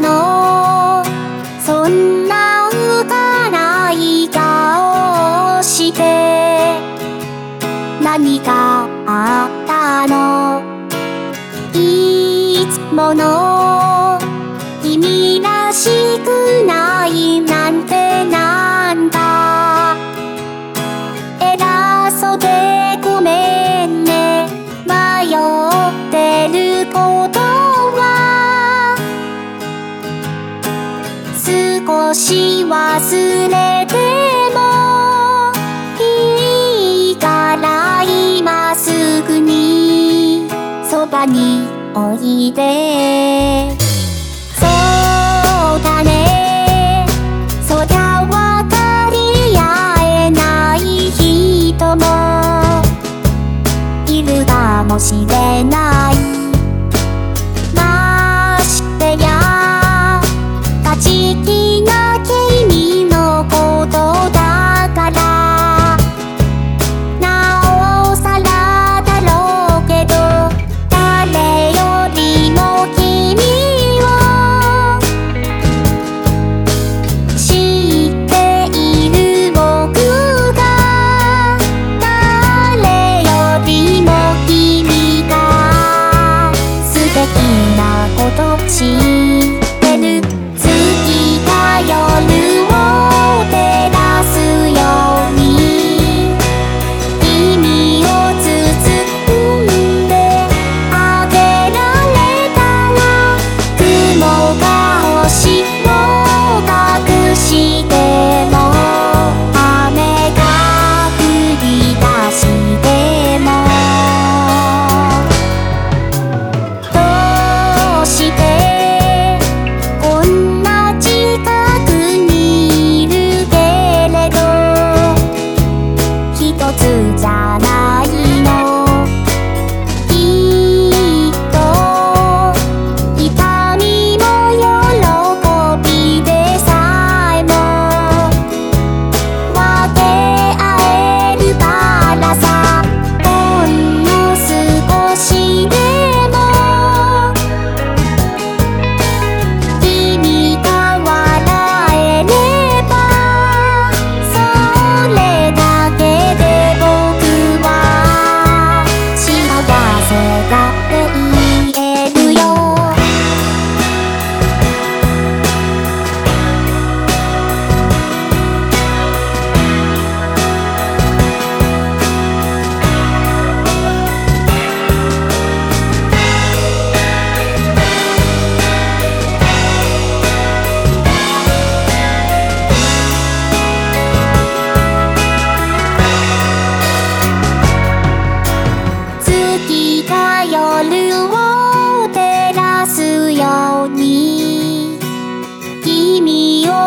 の？そんな浮かない顔して。何かあったの？いつもの少し忘れてもいいから今すぐにそばにおいで。そうだね。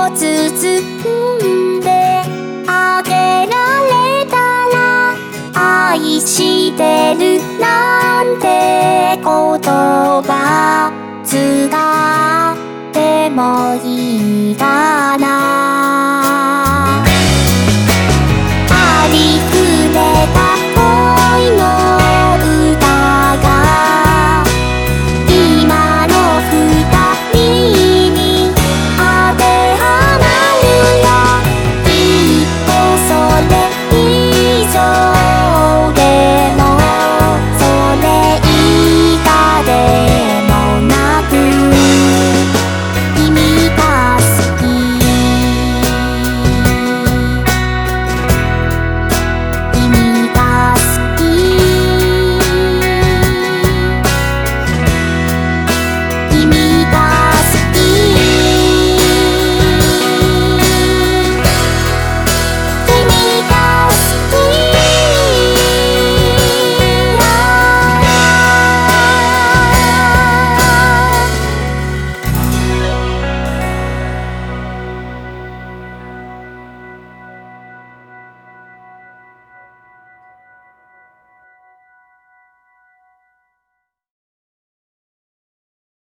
包んであげられたら愛してるなんて言葉使ってもいい。